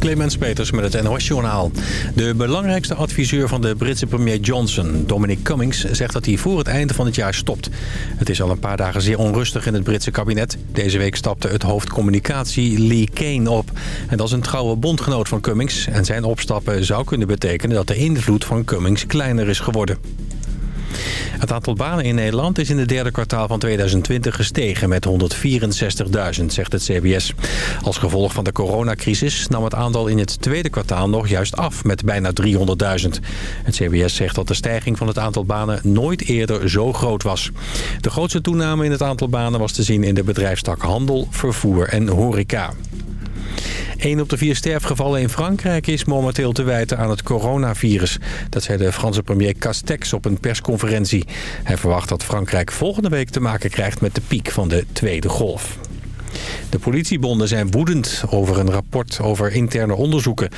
Clemens Peters met het NOS-journaal. De belangrijkste adviseur van de Britse premier Johnson, Dominic Cummings... zegt dat hij voor het einde van het jaar stopt. Het is al een paar dagen zeer onrustig in het Britse kabinet. Deze week stapte het hoofd communicatie Lee Kane op. En dat is een trouwe bondgenoot van Cummings. En zijn opstappen zou kunnen betekenen dat de invloed van Cummings kleiner is geworden. Het aantal banen in Nederland is in het derde kwartaal van 2020 gestegen met 164.000, zegt het CBS. Als gevolg van de coronacrisis nam het aantal in het tweede kwartaal nog juist af met bijna 300.000. Het CBS zegt dat de stijging van het aantal banen nooit eerder zo groot was. De grootste toename in het aantal banen was te zien in de bedrijfstak handel, vervoer en horeca. Een op de vier sterfgevallen in Frankrijk is momenteel te wijten aan het coronavirus. Dat zei de Franse premier Castex op een persconferentie. Hij verwacht dat Frankrijk volgende week te maken krijgt met de piek van de tweede golf. De politiebonden zijn woedend over een rapport over interne onderzoeken.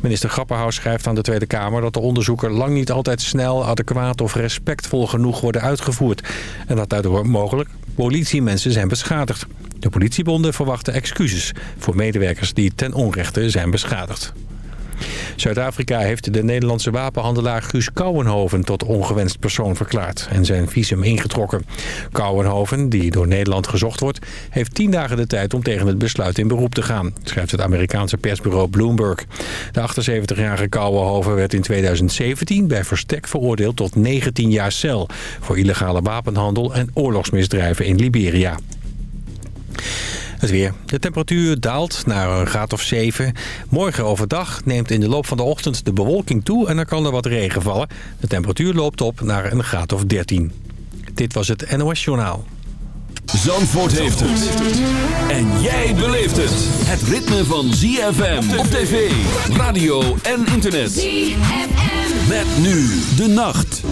Minister Grapperhaus schrijft aan de Tweede Kamer dat de onderzoeken lang niet altijd snel, adequaat of respectvol genoeg worden uitgevoerd. En dat daardoor mogelijk politiemensen zijn beschadigd. De politiebonden verwachten excuses voor medewerkers die ten onrechte zijn beschadigd. Zuid-Afrika heeft de Nederlandse wapenhandelaar Guus Kouwenhoven tot ongewenst persoon verklaard en zijn visum ingetrokken. Kouwenhoven, die door Nederland gezocht wordt, heeft tien dagen de tijd om tegen het besluit in beroep te gaan, schrijft het Amerikaanse persbureau Bloomberg. De 78-jarige Kouwenhoven werd in 2017 bij verstek veroordeeld tot 19 jaar cel voor illegale wapenhandel en oorlogsmisdrijven in Liberia. Het weer. De temperatuur daalt naar een graad of 7. Morgen overdag neemt in de loop van de ochtend de bewolking toe en er kan er wat regen vallen. De temperatuur loopt op naar een graad of 13. Dit was het NOS Journaal. Zandvoort heeft het. En jij beleeft het. Het ritme van ZFM op tv, radio en internet. ZFM. Met nu de nacht.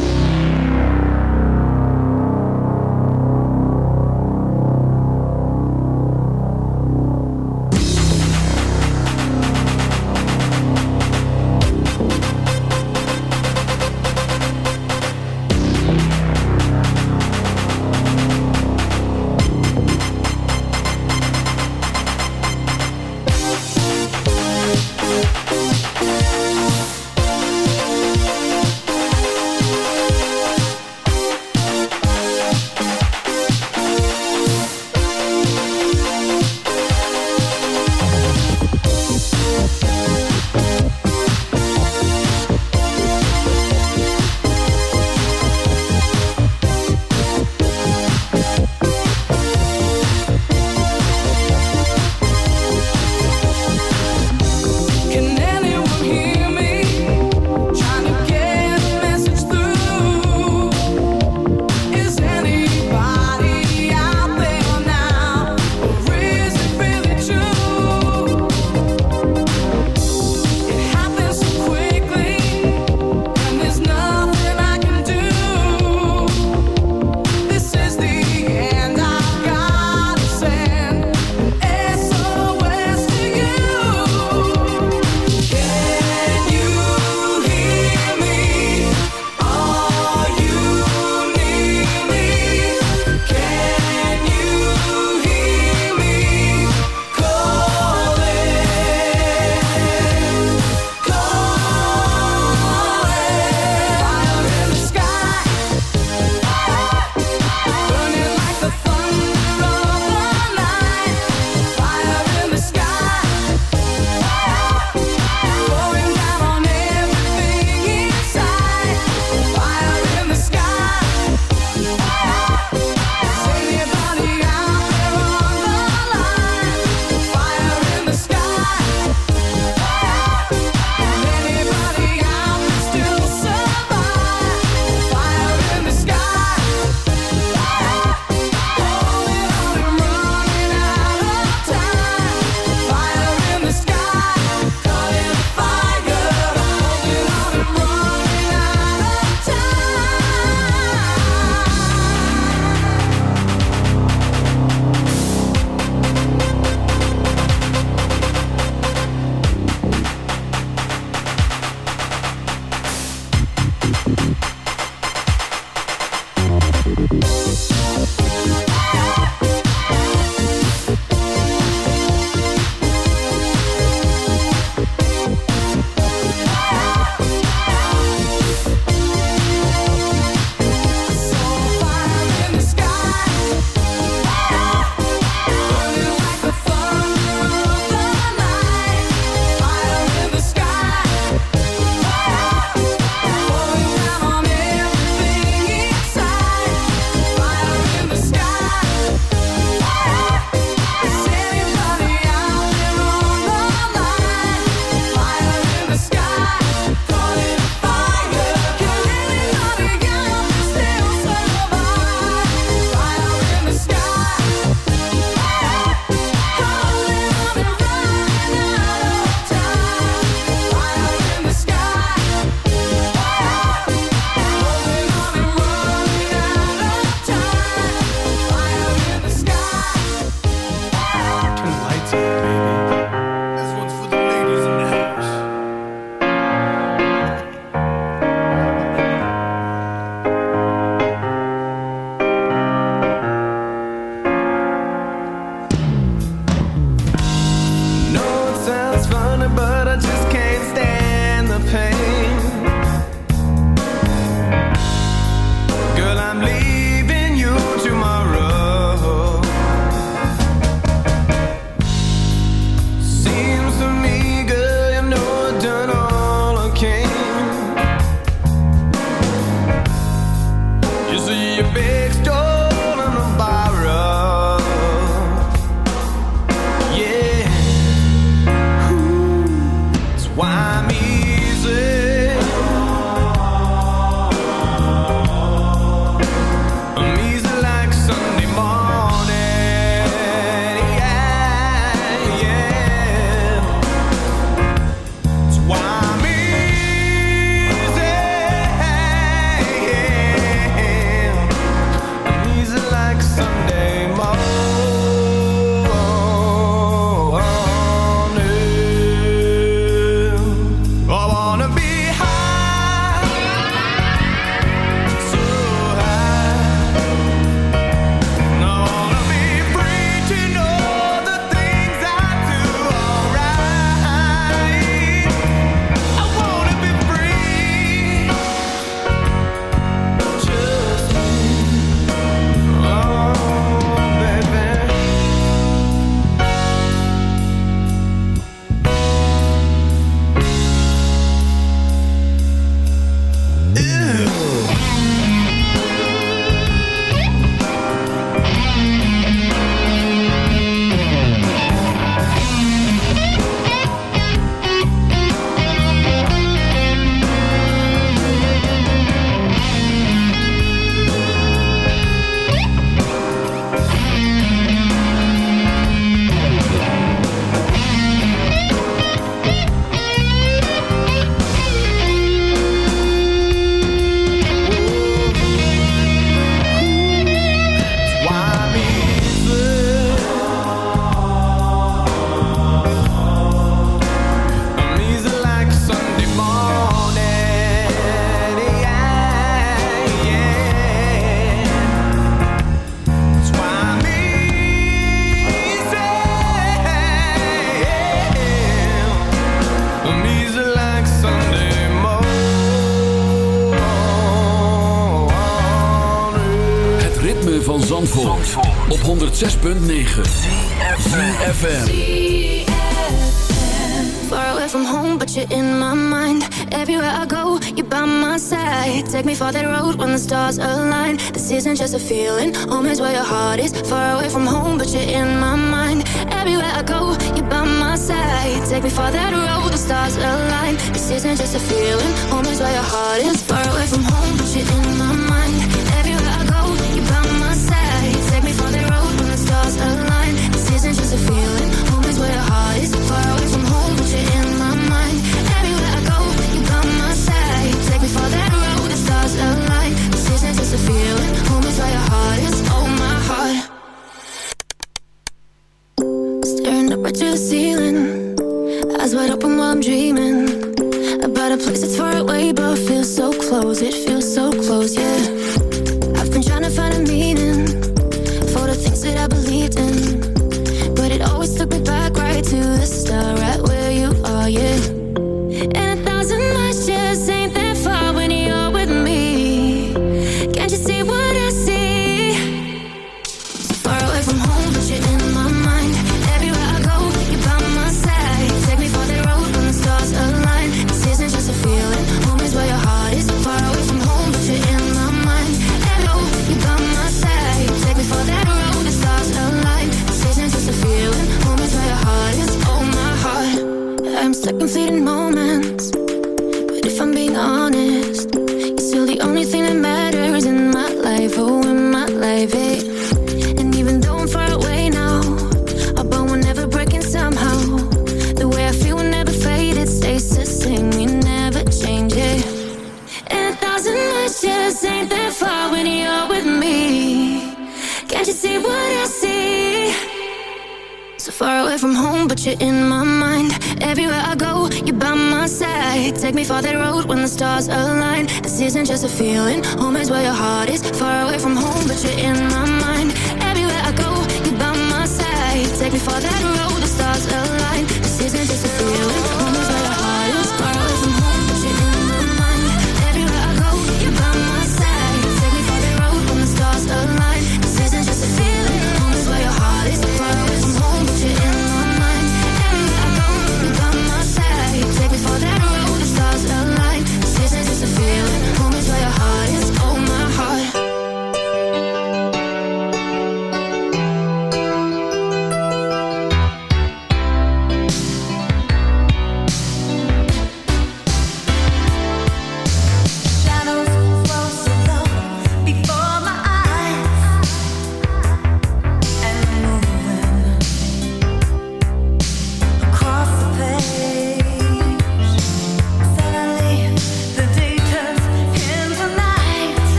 does feel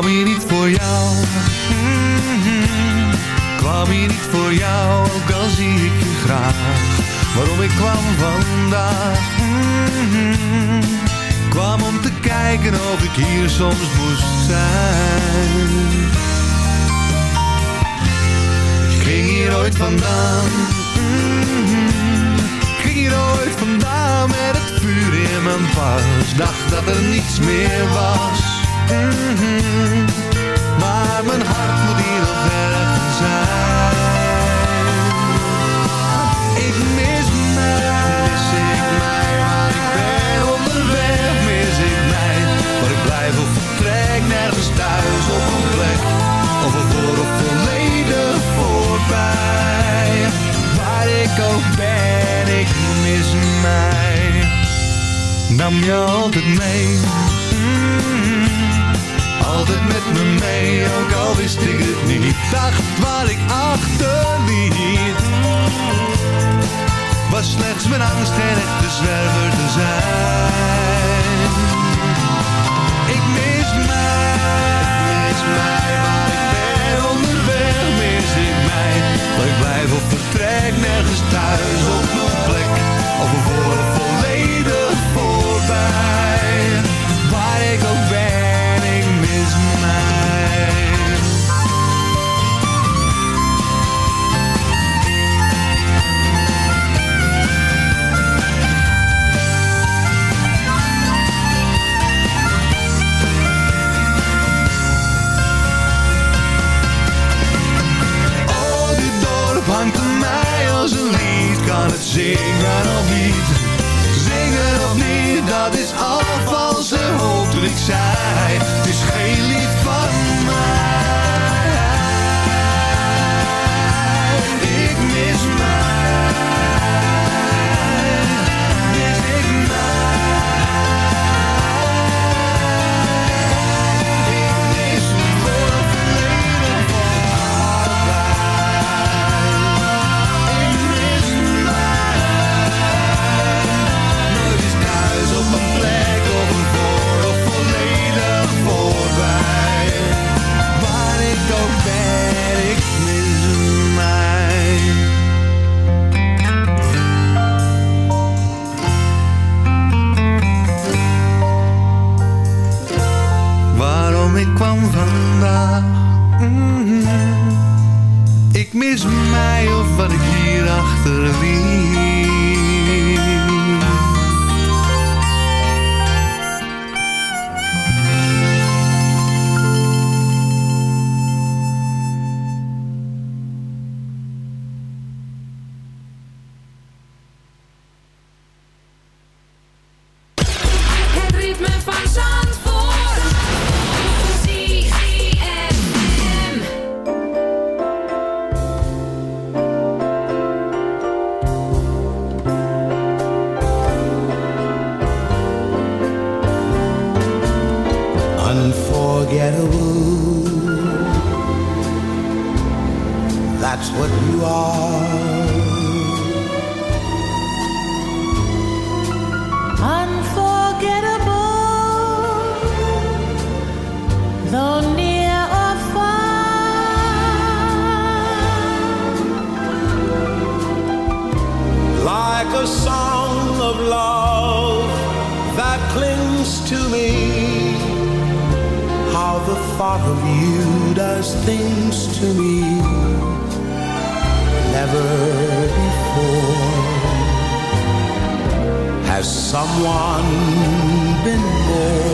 kwam hier niet voor jou. Mm. Kwam hier niet voor jou, ook al zie ik je graag. Waarom ik kwam vandaag. Mm-hmm. Kwam om te kijken of ik hier soms moest zijn. Ik ging hier ooit vandaan. Mm ik ging hier ooit vandaan met het vuur in mijn pas. Dacht dat er niets meer was Mm-hmm. Maar mijn hart moet hier nog zijn. Ik mis mij, mis ik mij, maar ik ben mis ik mij. Maar ik blijf op vertrek, nergens thuis op een plek, of een dorp volledig voorbij. Waar ik ook ben, ik mis mij. Nam je altijd mee altijd met me mee, ook al wist ik het niet. Dag waar ik achterliet, was slechts mijn angst en echte zwerver te zijn. Ik mis mij, ik mis mij, waar ik ben onderweg, mis ik mij. Dat ik blijf op vertrek, nergens thuis op mijn plek, of een volledig voorbij. Waar ik ook ben. Zingen of niet, zingen of niet, dat is al valse hoop toen ik vandaag. Mm Ik mis mij of wat ik century, never before has someone been more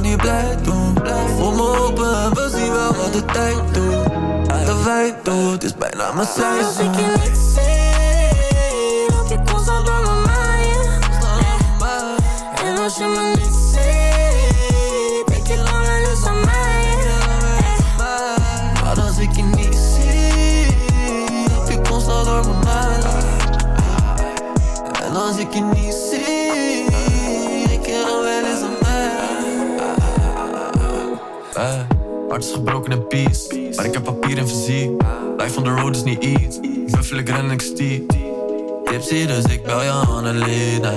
jou niet blij doen. Voor me open we zien wel wat de tijd doet. Aan de wijk doet, is bijna mijn seizoen. XT Tipsy, dus ik bel je Annelina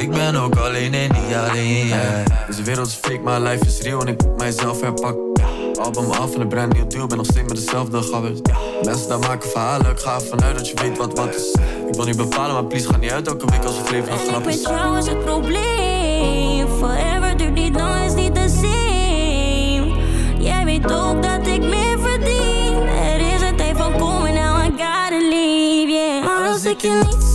Ik ben ook alleen en niet alleen yeah. Deze wereld is fake, maar life is real en ik moet mijzelf herpakken. Album af en een brand nieuw deal, ben nog steeds met dezelfde gabbers. Mensen daar maken verhalen, ik ga ervan uit dat je weet wat wat is. Ik wil niet bepalen, maar please ga niet uit elke week als we vreemd gaan Ik trouwens het probleem, forever duurt niet, lang is niet making me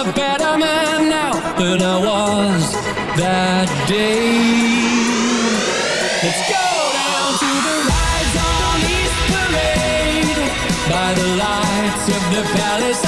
a better man now than I was that day. Let's go! down to the Ritz on East Parade by the lights of the palace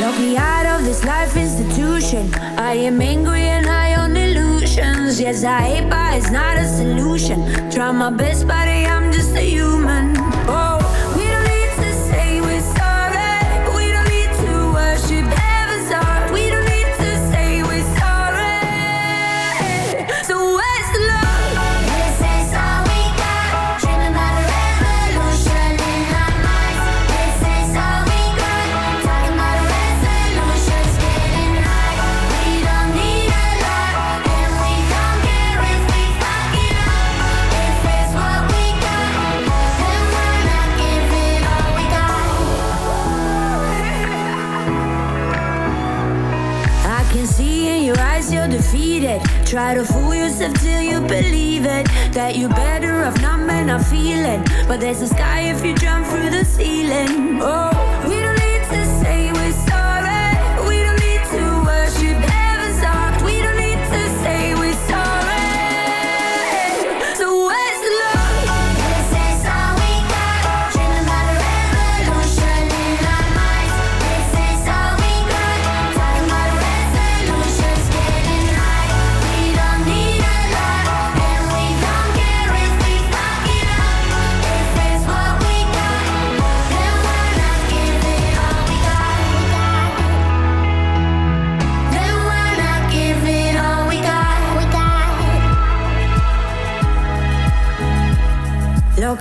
Lock me out of this life institution. I am angry and high on illusions. Yes, I hate, but it's not a solution. Try my best, buddy, I'm just a human. Try to fool yourself till you believe it. That you're better off not men are feeling. But there's a sky if you jump through the ceiling. Oh.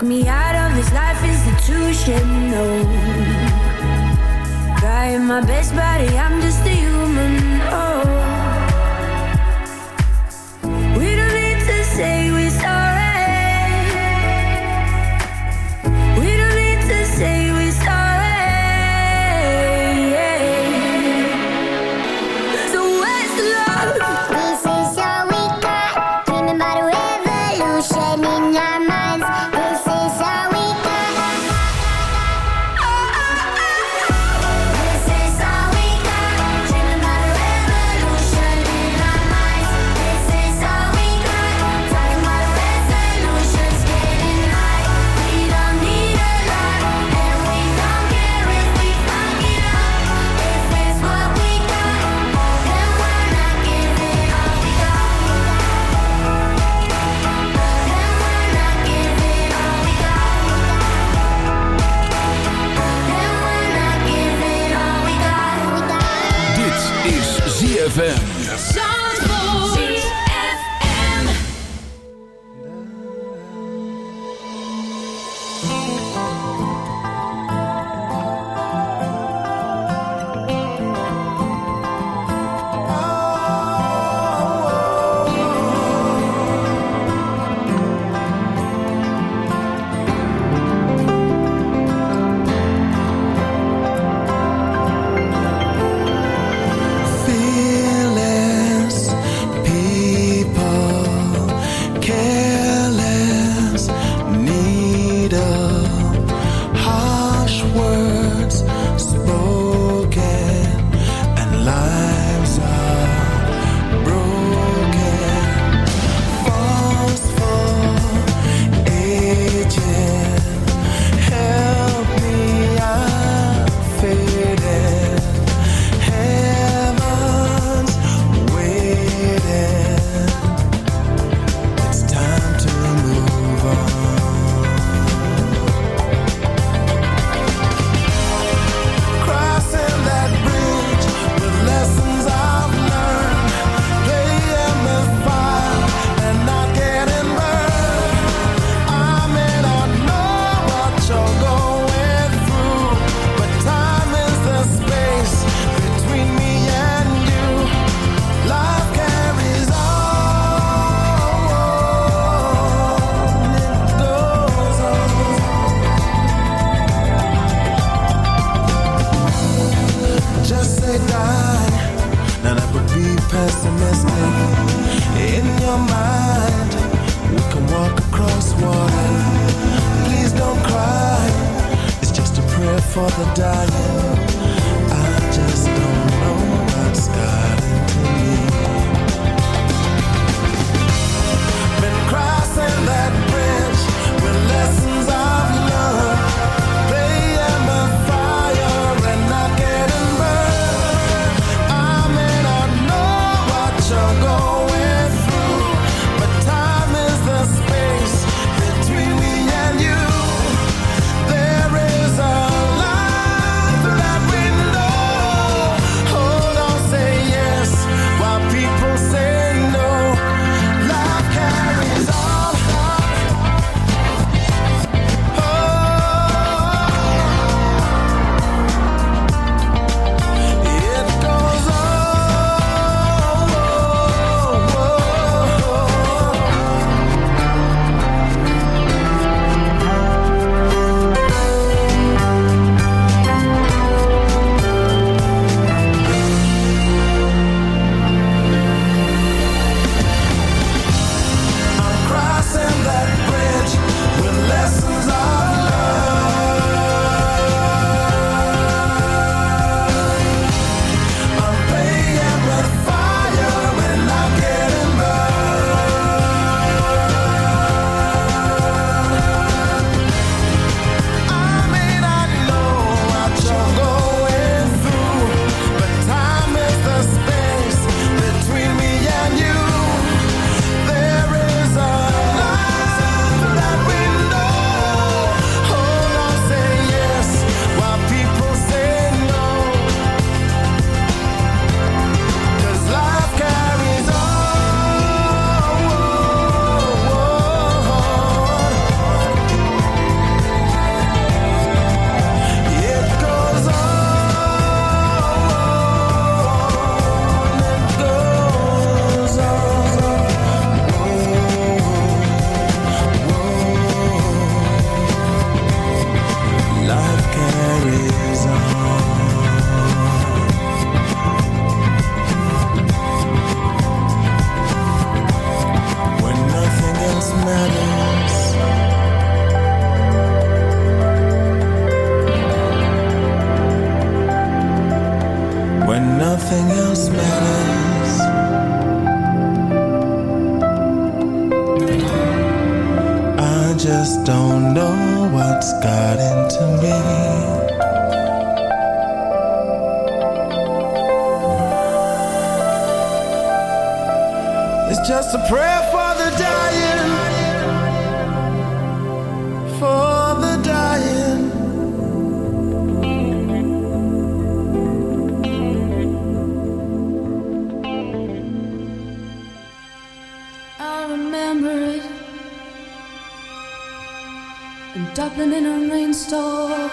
me out of this life institution, no. crying my best, buddy, I'm just a prayer for the dying. For the dying. I remember it in Dublin in a rainstorm.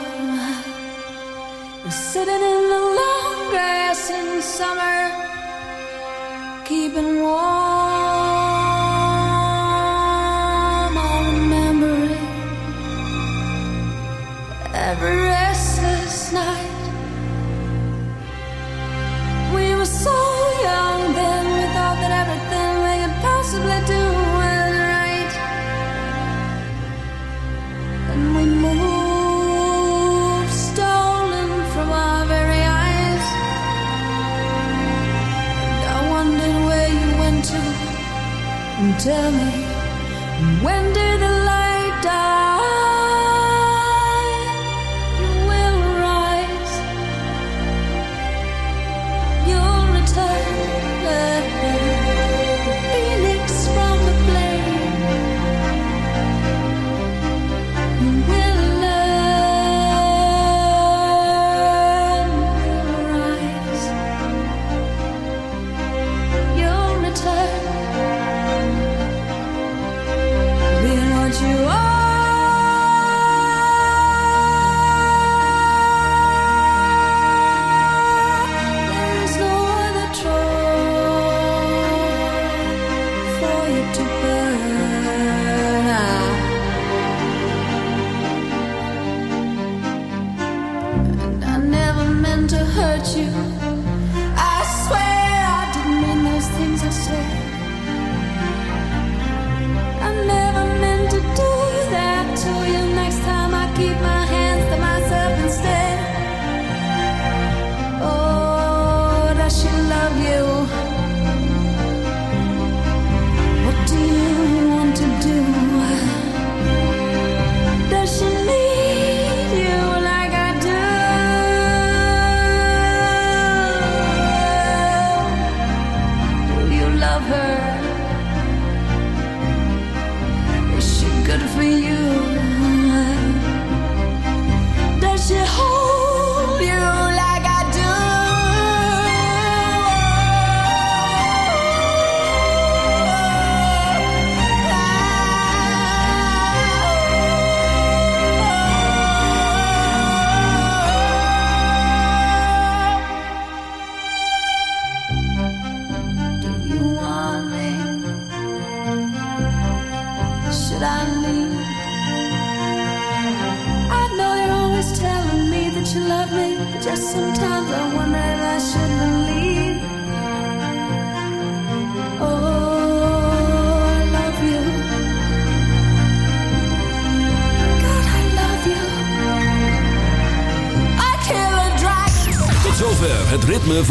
Sitting in the long grass in summer, keeping warm. tell me